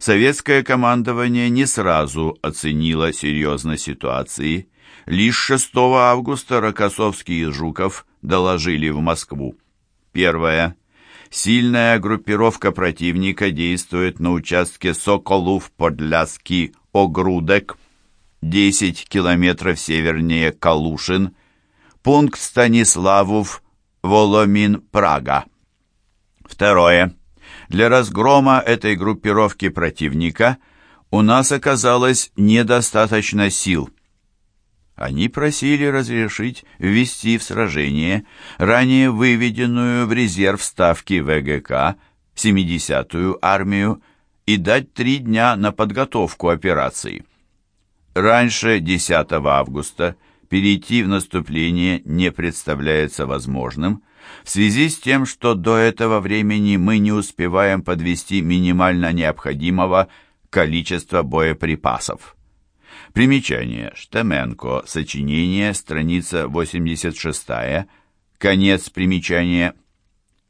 Советское командование не сразу оценило серьезность ситуации. Лишь 6 августа Рокоссовский и Жуков доложили в Москву. Первое. Сильная группировка противника действует на участке Соколов-Подляски-Огрудек, 10 километров севернее Калушин, пункт Станиславов, Воломин, Прага. Второе. Для разгрома этой группировки противника у нас оказалось недостаточно сил. Они просили разрешить ввести в сражение ранее выведенную в резерв ставки ВГК 70-ю армию и дать три дня на подготовку операции. Раньше 10 августа перейти в наступление не представляется возможным, в связи с тем, что до этого времени мы не успеваем подвести минимально необходимого количества боеприпасов. Примечание. Штеменко. Сочинение. Страница 86. Конец примечания.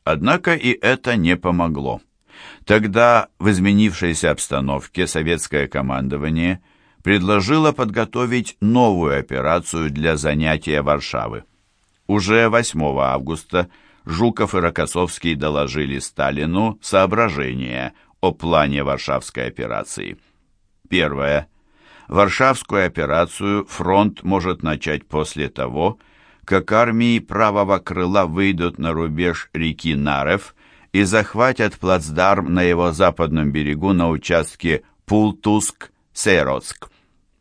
Однако и это не помогло. Тогда в изменившейся обстановке советское командование предложило подготовить новую операцию для занятия Варшавы. Уже 8 августа Жуков и Рокоссовский доложили Сталину соображения о плане Варшавской операции. Первое. Варшавскую операцию фронт может начать после того, как армии правого крыла выйдут на рубеж реки Нарев и захватят плацдарм на его западном берегу на участке Пултуск-Сейроцк.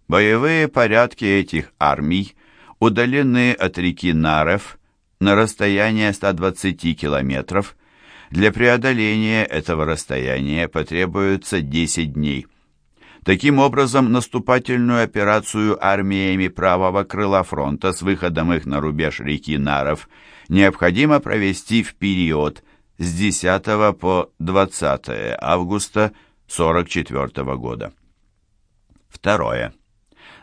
Боевые порядки этих армий удалены от реки Нарев на расстояние 120 километров. Для преодоления этого расстояния потребуется 10 дней. Таким образом, наступательную операцию армиями правого крыла фронта с выходом их на рубеж реки Наров необходимо провести в период с 10 по 20 августа 1944 года. Второе.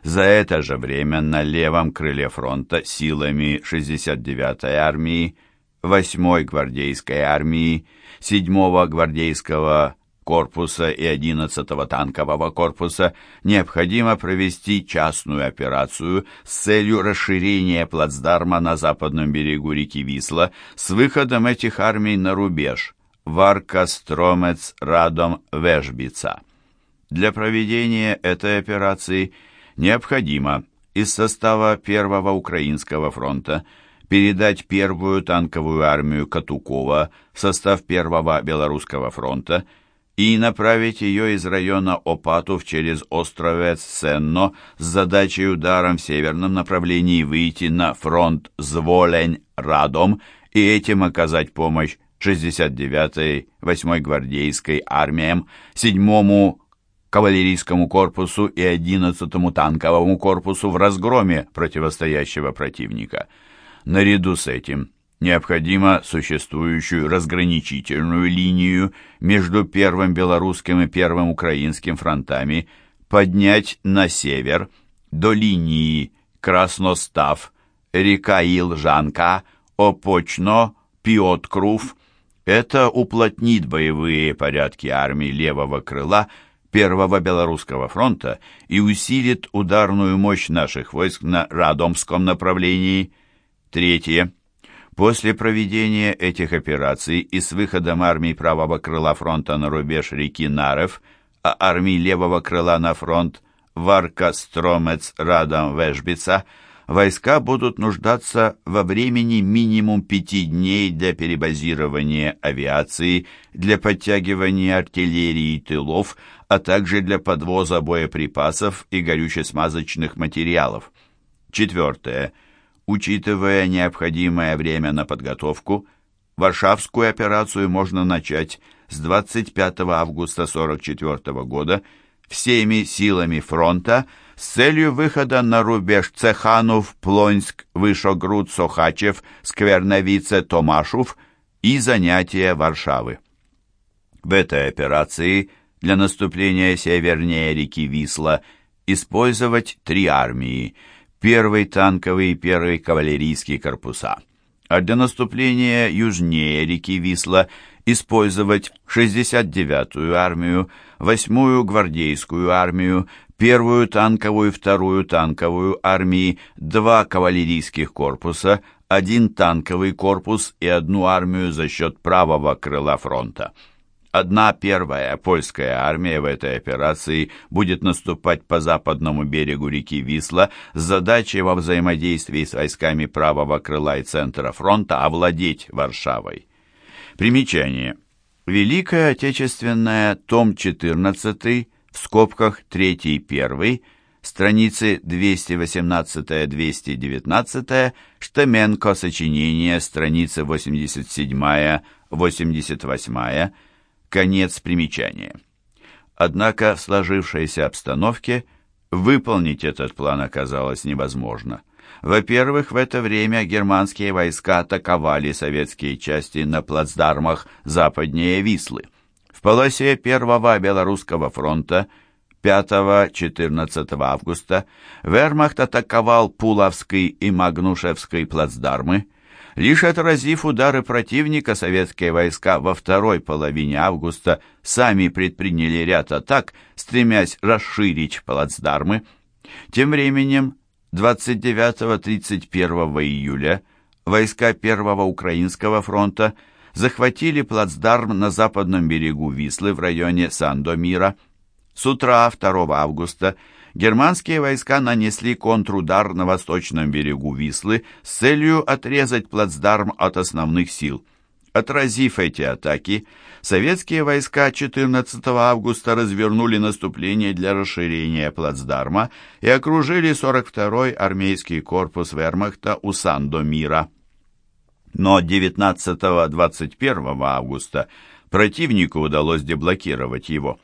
За это же время на левом крыле фронта силами 69-й армии, 8-й гвардейской армии, 7-го гвардейского корпуса и 11-го танкового корпуса необходимо провести частную операцию с целью расширения плацдарма на западном берегу реки Висла с выходом этих армий на рубеж Варка, Стромец, Радом, Вежбица. Для проведения этой операции – необходимо из состава Первого Украинского фронта передать первую танковую армию Катукова в состав Первого Белорусского фронта и направить ее из района Опатов через Островец-Сенно с задачей ударом в северном направлении выйти на фронт Зволень-Радом и этим оказать помощь 69-й 8-й гвардейской армиям, 7-му кавалерийскому корпусу и 11-му танковому корпусу в разгроме противостоящего противника. Наряду с этим необходимо существующую разграничительную линию между Первым Белорусским и Первым Украинским фронтами поднять на север до линии Красностав, река Илжанка, Опочно, Пиоткрув. Это уплотнит боевые порядки армии левого крыла – Первого Белорусского фронта и усилит ударную мощь наших войск на Радомском направлении. Третье. После проведения этих операций и с выходом армий правого крыла фронта на рубеж реки Нарев, а армий левого крыла на фронт Варка, Стромец, Радом, Вежбица – войска будут нуждаться во времени минимум пяти дней для перебазирования авиации, для подтягивания артиллерии и тылов, а также для подвоза боеприпасов и горюче-смазочных материалов. Четвертое. Учитывая необходимое время на подготовку, Варшавскую операцию можно начать с 25 августа 1944 года всеми силами фронта с целью выхода на рубеж Цеханов, Плонск, Вышогруд, Сохачев, Скверновице, Томашев и занятия Варшавы. В этой операции для наступления севернее реки Висла использовать три армии – первый танковый и первый кавалерийский корпуса, а для наступления южнее реки Висла использовать 69-ю армию, 8-ю гвардейскую армию, первую танковую и вторую танковую армии, два кавалерийских корпуса, один танковый корпус и одну армию за счет правого крыла фронта. Одна первая польская армия в этой операции будет наступать по западному берегу реки Висла с задачей во взаимодействии с войсками правого крыла и центра фронта овладеть Варшавой. Примечание. Великая Отечественная, том 14, в скобках 3-1, страницы 218-219, Штеменко, сочинение, страницы 87-88, конец примечания. Однако в сложившейся обстановке выполнить этот план оказалось невозможно. Во-первых, в это время германские войска атаковали советские части на плацдармах западнее Вислы. Полосе Первого Белорусского фронта 5-14 августа вермахт атаковал Пуловский и Магнушевский плацдармы. Лишь отразив удары противника, советские войска во второй половине августа сами предприняли ряд атак, стремясь расширить плацдармы. Тем временем 29-31 июля войска Первого Украинского фронта захватили плацдарм на западном берегу Вислы в районе Сандомира. С утра 2 августа германские войска нанесли контрудар на восточном берегу Вислы с целью отрезать плацдарм от основных сил. Отразив эти атаки, советские войска 14 августа развернули наступление для расширения плацдарма и окружили 42-й армейский корпус вермахта у Сандомира. Но 19-21 августа противнику удалось деблокировать его.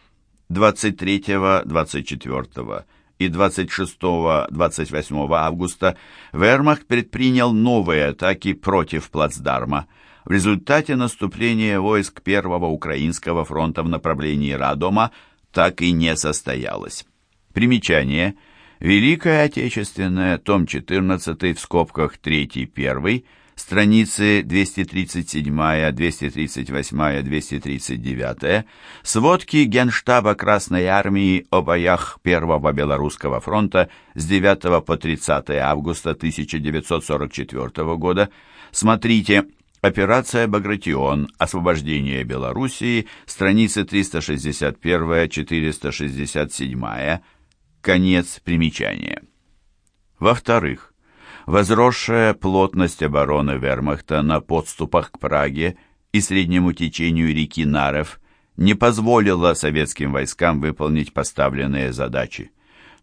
23, 24 и 26-28 августа Вермахт предпринял новые атаки против плацдарма. В результате наступление войск Первого Украинского фронта в направлении Радома так и не состоялось. Примечание. Великая Отечественная, том 14, в скобках 3-1, страницы 237, 238, 239, сводки Генштаба Красной Армии о боях Первого Белорусского фронта с 9 по 30 августа 1944 года. Смотрите Операция «Багратион. Освобождение Белоруссии», страницы 361-467, конец примечания. Во-вторых, возросшая плотность обороны вермахта на подступах к Праге и среднему течению реки Нарев не позволила советским войскам выполнить поставленные задачи.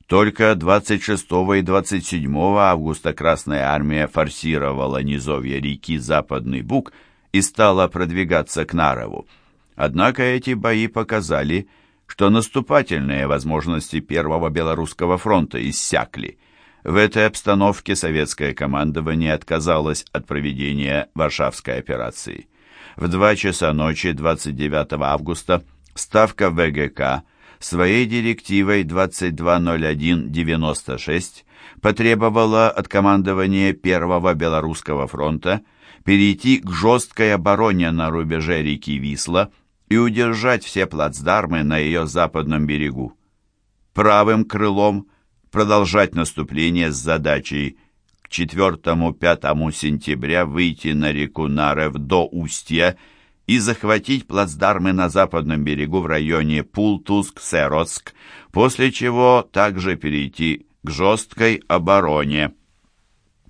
Только 26 и 27 августа Красная Армия форсировала низовья реки Западный Буг и стала продвигаться к Нарову. Однако эти бои показали, что наступательные возможности Первого Белорусского фронта иссякли – в этой обстановке советское командование отказалось от проведения Варшавской операции. В 2 часа ночи 29 августа Ставка ВГК своей директивой 220196 потребовала от командования Первого Белорусского фронта перейти к жесткой обороне на рубеже реки Висла и удержать все плацдармы на ее западном берегу. Правым крылом – продолжать наступление с задачей к 4-5 сентября выйти на реку Нарев до устья и захватить плацдармы на западном берегу в районе Пултуск-Сероцк, после чего также перейти к жесткой обороне.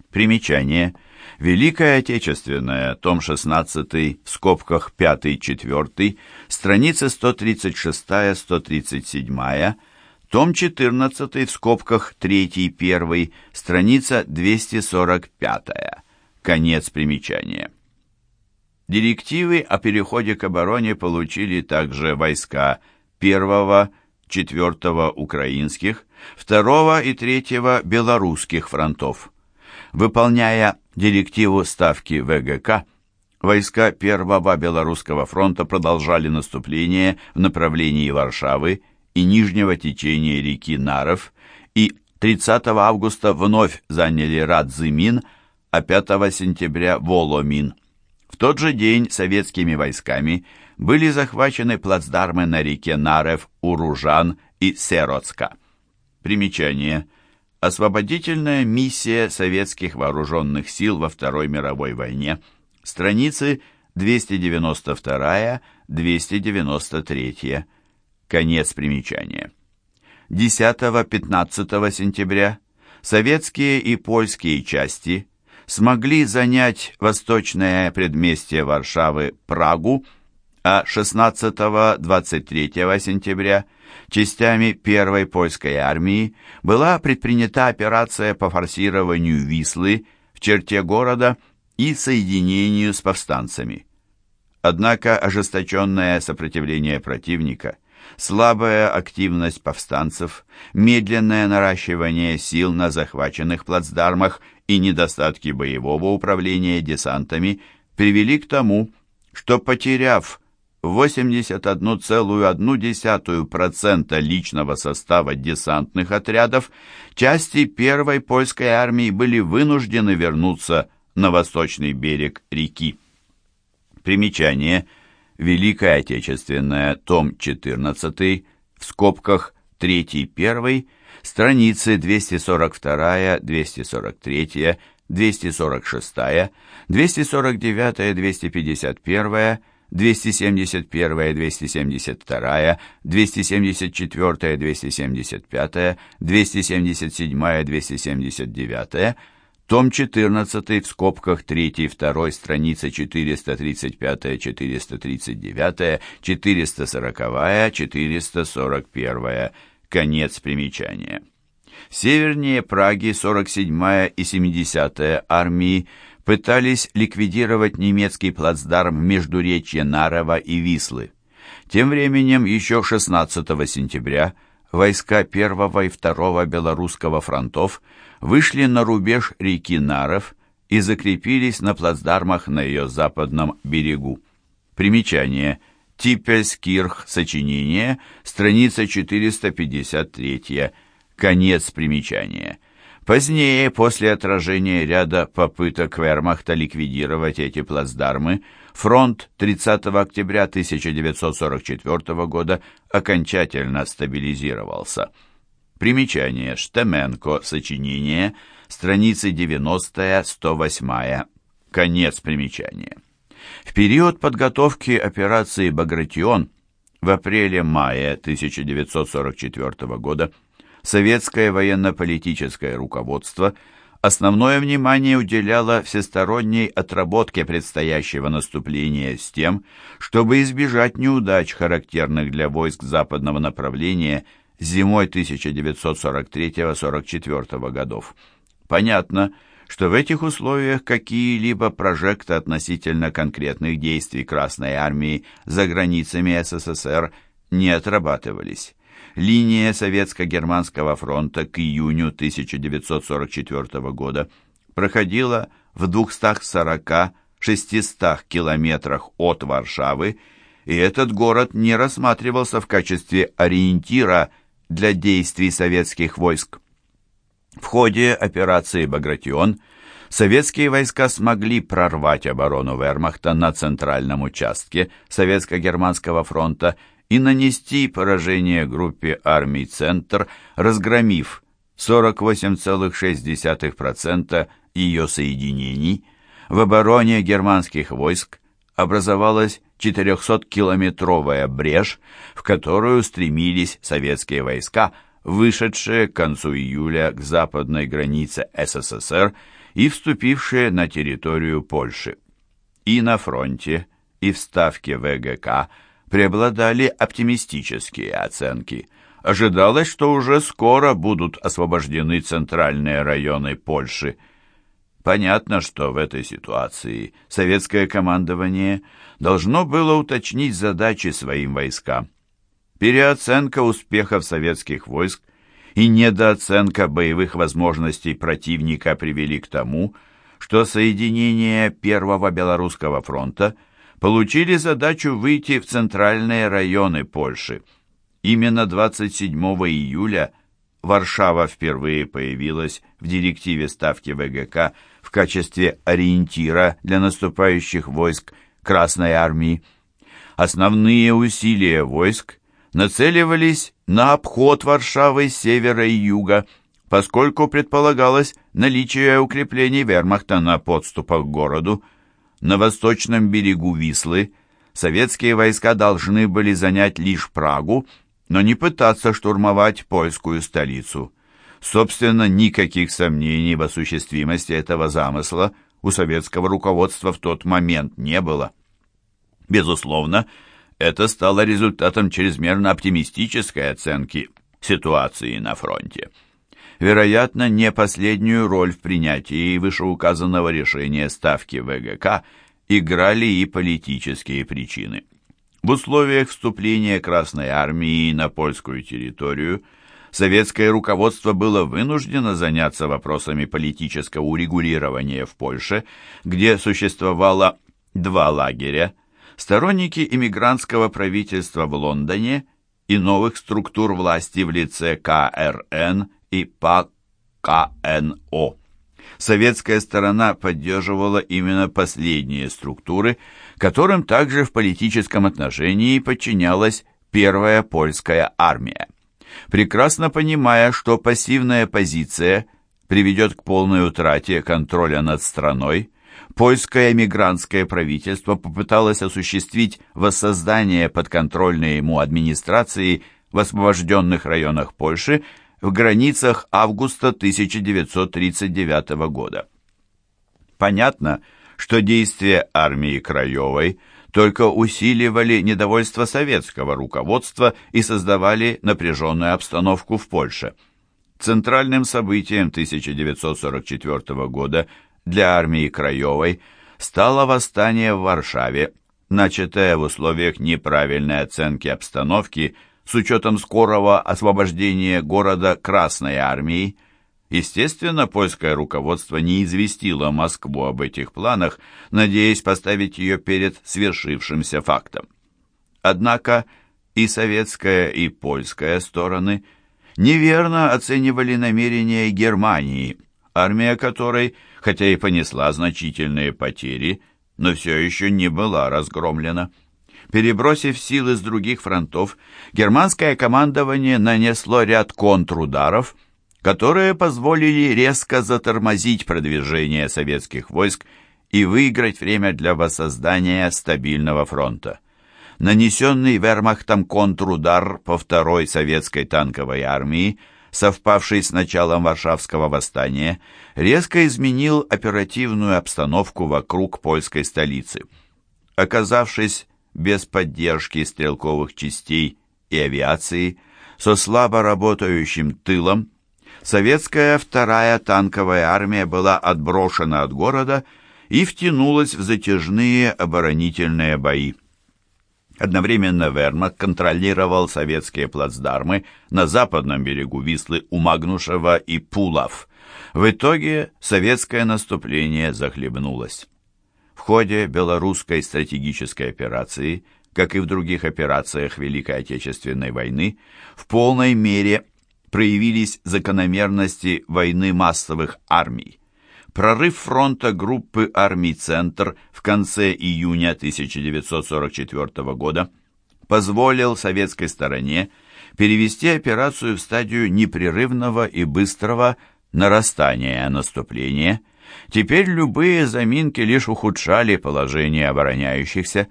Примечание. Великая Отечественная, том 16, в скобках 5-4, страница 136-137, том 14 в скобках 3-1, страница 245. Конец примечания. Директивы о переходе к обороне получили также войска 1 4 украинских, 2 и 3 белорусских фронтов. Выполняя директиву ставки ВГК, войска 1 Белорусского фронта продолжали наступление в направлении Варшавы и нижнего течения реки Наров и 30 августа вновь заняли Радзимин, а 5 сентября Воломин. В тот же день советскими войсками были захвачены плацдармы на реке Нарев, Уружан и Сероцка. Примечание. Освободительная миссия советских вооруженных сил во Второй мировой войне. Страницы 292-293. Конец примечания. 10-15 сентября советские и польские части смогли занять восточное предместье Варшавы Прагу, а 16-23 сентября частями первой польской армии была предпринята операция по форсированию Вислы в черте города и соединению с повстанцами. Однако ожесточенное сопротивление противника, слабая активность повстанцев, медленное наращивание сил на захваченных плацдармах и недостатки боевого управления десантами привели к тому, что, потеряв 81,1% личного состава десантных отрядов, части первой польской армии были вынуждены вернуться на восточный берег реки. Примечание. Великая Отечественная, том 14, в скобках 3-1, страницы 242, 243, 246, 249, 251, 271, 272, 274, 275, 277, 279, том 14 в скобках 3, 2, страница 435, 439, 440, 441, конец примечания. Севернее Праги 47-я и 70-я армии пытались ликвидировать немецкий плацдарм между речья Нарова и Вислы. Тем временем еще 16 сентября войска 1 и 2 Белорусского фронтов вышли на рубеж реки Наров и закрепились на плацдармах на ее западном берегу. Примечание. Типельскирх. Сочинение. Страница 453. Конец примечания. Позднее, после отражения ряда попыток вермахта ликвидировать эти плацдармы, фронт 30 октября 1944 года окончательно стабилизировался. Примечание. Штеменко. Сочинение. Страницы 90-108. Конец примечания. В период подготовки операции «Багратион» в апреле-мае 1944 года советское военно-политическое руководство основное внимание уделяло всесторонней отработке предстоящего наступления с тем, чтобы избежать неудач, характерных для войск западного направления зимой 1943-44 годов. Понятно, что в этих условиях какие-либо прожекты относительно конкретных действий Красной Армии за границами СССР не отрабатывались линия Советско-Германского фронта к июню 1944 года проходила в 240-600 километрах от Варшавы, и этот город не рассматривался в качестве ориентира для действий советских войск. В ходе операции «Багратион» советские войска смогли прорвать оборону вермахта на центральном участке Советско-Германского фронта и нанести поражение группе армий «Центр», разгромив 48,6% ее соединений, в обороне германских войск образовалась 400-километровая брешь, в которую стремились советские войска, вышедшие к концу июля к западной границе СССР и вступившие на территорию Польши. И на фронте, и в Ставке ВГК – преобладали оптимистические оценки. Ожидалось, что уже скоро будут освобождены центральные районы Польши. Понятно, что в этой ситуации советское командование должно было уточнить задачи своим войскам. Переоценка успехов советских войск и недооценка боевых возможностей противника привели к тому, что соединение Первого Белорусского фронта – получили задачу выйти в центральные районы Польши. Именно 27 июля Варшава впервые появилась в директиве Ставки ВГК в качестве ориентира для наступающих войск Красной Армии. Основные усилия войск нацеливались на обход Варшавы с севера и юга, поскольку предполагалось наличие укреплений вермахта на подступах к городу. На восточном берегу Вислы советские войска должны были занять лишь Прагу, но не пытаться штурмовать польскую столицу. Собственно, никаких сомнений в осуществимости этого замысла у советского руководства в тот момент не было. Безусловно, это стало результатом чрезмерно оптимистической оценки ситуации на фронте. Вероятно, не последнюю роль в принятии вышеуказанного решения ставки ВГК играли и политические причины. В условиях вступления Красной Армии на польскую территорию советское руководство было вынуждено заняться вопросами политического урегулирования в Польше, где существовало два лагеря – сторонники иммигрантского правительства в Лондоне и новых структур власти в лице КРН и ПКНО. Советская сторона поддерживала именно последние структуры, которым также в политическом отношении подчинялась Первая польская армия. Прекрасно понимая, что пассивная позиция приведет к полной утрате контроля над страной, польское эмигрантское правительство попыталось осуществить воссоздание подконтрольной ему администрации в освобожденных районах Польши в границах августа 1939 года. Понятно, что действия армии Краевой только усиливали недовольство советского руководства и создавали напряженную обстановку в Польше. Центральным событием 1944 года для армии Краевой стало восстание в Варшаве, начатое в условиях неправильной оценки обстановки – с учетом скорого освобождения города Красной Армией. Естественно, польское руководство не известило Москву об этих планах, надеясь поставить ее перед свершившимся фактом. Однако и советская, и польская стороны неверно оценивали намерения Германии, армия которой, хотя и понесла значительные потери, но все еще не была разгромлена. Перебросив силы с других фронтов, германское командование нанесло ряд контрударов, которые позволили резко затормозить продвижение советских войск и выиграть время для воссоздания стабильного фронта. Нанесенный вермахтом контрудар по второй советской танковой армии, совпавший с началом Варшавского восстания, резко изменил оперативную обстановку вокруг польской столицы. Оказавшись без поддержки стрелковых частей и авиации, со слабо работающим тылом, советская вторая танковая армия была отброшена от города и втянулась в затяжные оборонительные бои. Одновременно Вермахт контролировал советские плацдармы на западном берегу Вислы у Магнушева и Пулов. В итоге советское наступление захлебнулось. Ходе белорусской стратегической операции, как и в других операциях Великой Отечественной войны, в полной мере проявились закономерности войны массовых армий. Прорыв фронта группы армий «Центр» в конце июня 1944 года позволил советской стороне перевести операцию в стадию непрерывного и быстрого нарастания наступления – Теперь любые заминки лишь ухудшали положение обороняющихся,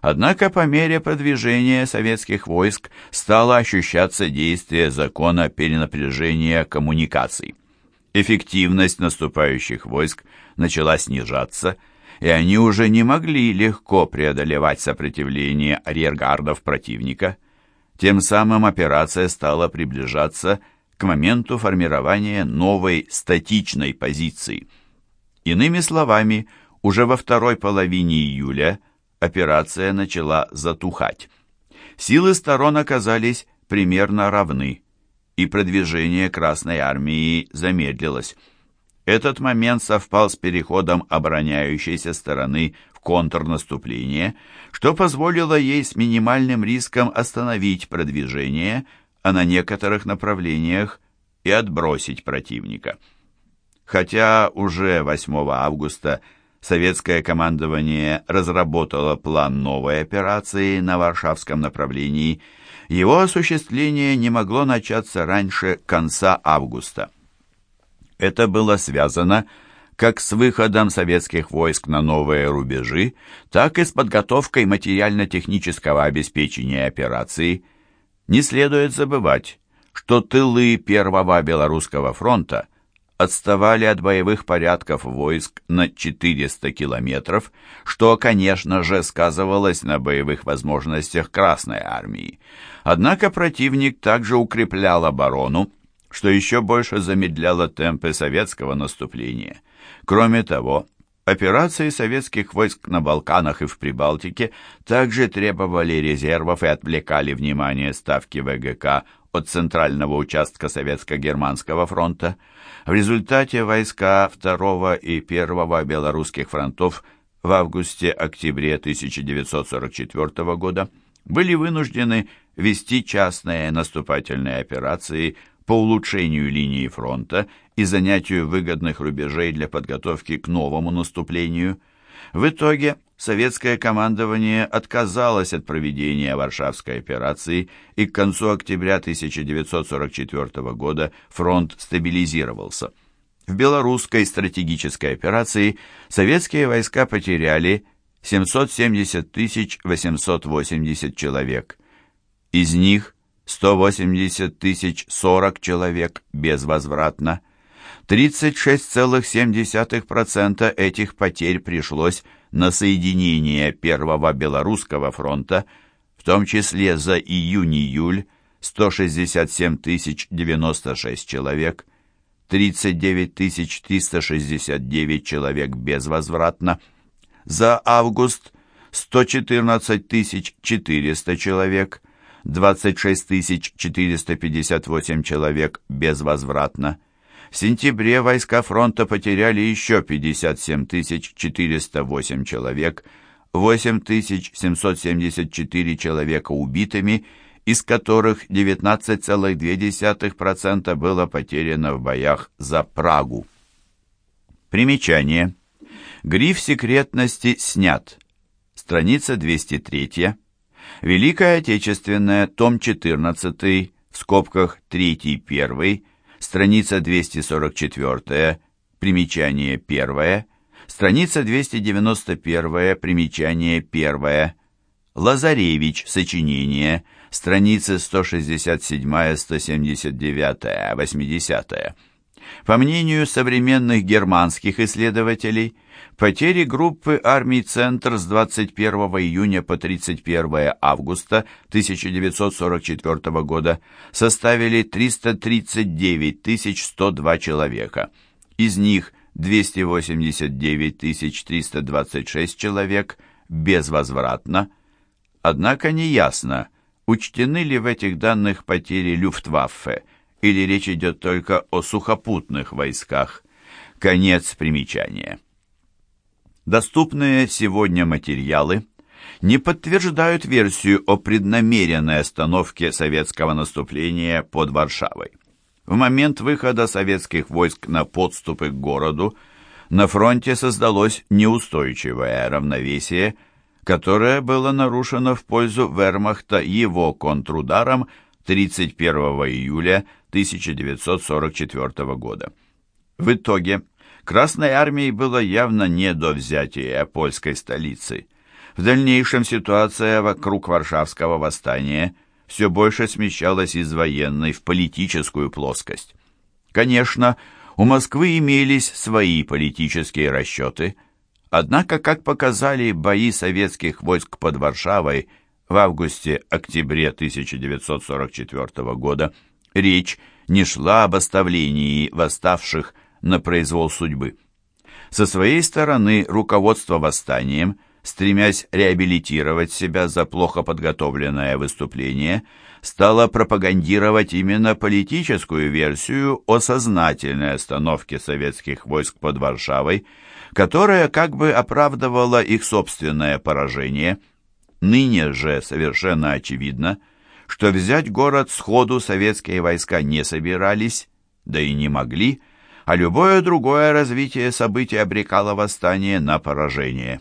однако по мере продвижения советских войск стало ощущаться действие закона перенапряжения коммуникаций. Эффективность наступающих войск начала снижаться, и они уже не могли легко преодолевать сопротивление арьергардов противника. Тем самым операция стала приближаться к моменту формирования новой статичной позиции – Иными словами, уже во второй половине июля операция начала затухать. Силы сторон оказались примерно равны, и продвижение Красной Армии замедлилось. Этот момент совпал с переходом обороняющейся стороны в контрнаступление, что позволило ей с минимальным риском остановить продвижение, а на некоторых направлениях и отбросить противника хотя уже 8 августа советское командование разработало план новой операции на Варшавском направлении, его осуществление не могло начаться раньше конца августа. Это было связано как с выходом советских войск на новые рубежи, так и с подготовкой материально-технического обеспечения операции. Не следует забывать, что тылы Первого Белорусского фронта отставали от боевых порядков войск на 400 километров, что, конечно же, сказывалось на боевых возможностях Красной армии. Однако противник также укреплял оборону, что еще больше замедляло темпы советского наступления. Кроме того, операции советских войск на Балканах и в Прибалтике также требовали резервов и отвлекали внимание ставки ВГК от центрального участка Советско-Германского фронта. В результате войска 2 и 1 белорусских фронтов в августе-октябре 1944 года были вынуждены вести частные наступательные операции по улучшению линии фронта и занятию выгодных рубежей для подготовки к новому наступлению. В итоге советское командование отказалось от проведения Варшавской операции, и к концу октября 1944 года фронт стабилизировался. В белорусской стратегической операции советские войска потеряли 770 880 человек. Из них 180 тысяч 40 человек безвозвратно. 36,7% этих потерь пришлось на соединение Первого Белорусского фронта, в том числе за июнь-июль 167 тысяч 96 человек, 39 тысяч 369 человек безвозвратно, за август 114 тысяч 400 человек, 26 458 человек безвозвратно. В сентябре войска фронта потеряли еще 57 408 человек, 8 774 человека убитыми, из которых 19,2% было потеряно в боях за Прагу. Примечание. Гриф секретности снят. Страница 203. Великая Отечественная, том 14, в скобках 3-1, страница 244, примечание 1, страница 291, примечание 1, Лазаревич, сочинение, страницы 167, 179, 80. По мнению современных германских исследователей, потери группы армий «Центр» с 21 июня по 31 августа 1944 года составили 339 102 человека. Из них 289 326 человек безвозвратно. Однако неясно, учтены ли в этих данных потери Люфтваффе – или речь идет только о сухопутных войсках. Конец примечания. Доступные сегодня материалы не подтверждают версию о преднамеренной остановке советского наступления под Варшавой. В момент выхода советских войск на подступы к городу на фронте создалось неустойчивое равновесие, которое было нарушено в пользу вермахта его контрударом 31 июля 1944 года. В итоге Красной армии было явно не до взятия польской столицы. В дальнейшем ситуация вокруг Варшавского восстания все больше смещалась из военной в политическую плоскость. Конечно, у Москвы имелись свои политические расчеты, однако, как показали бои советских войск под Варшавой в августе-октябре 1944 года, речь не шла об оставлении восставших на произвол судьбы. Со своей стороны руководство восстанием, стремясь реабилитировать себя за плохо подготовленное выступление, стало пропагандировать именно политическую версию о сознательной остановке советских войск под Варшавой, которая как бы оправдывала их собственное поражение. Ныне же совершенно очевидно – что взять город сходу советские войска не собирались, да и не могли, а любое другое развитие событий обрекало восстание на поражение.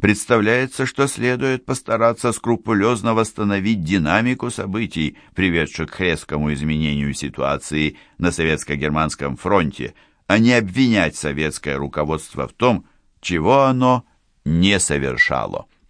Представляется, что следует постараться скрупулезно восстановить динамику событий, приведших к резкому изменению ситуации на советско-германском фронте, а не обвинять советское руководство в том, чего оно не совершало.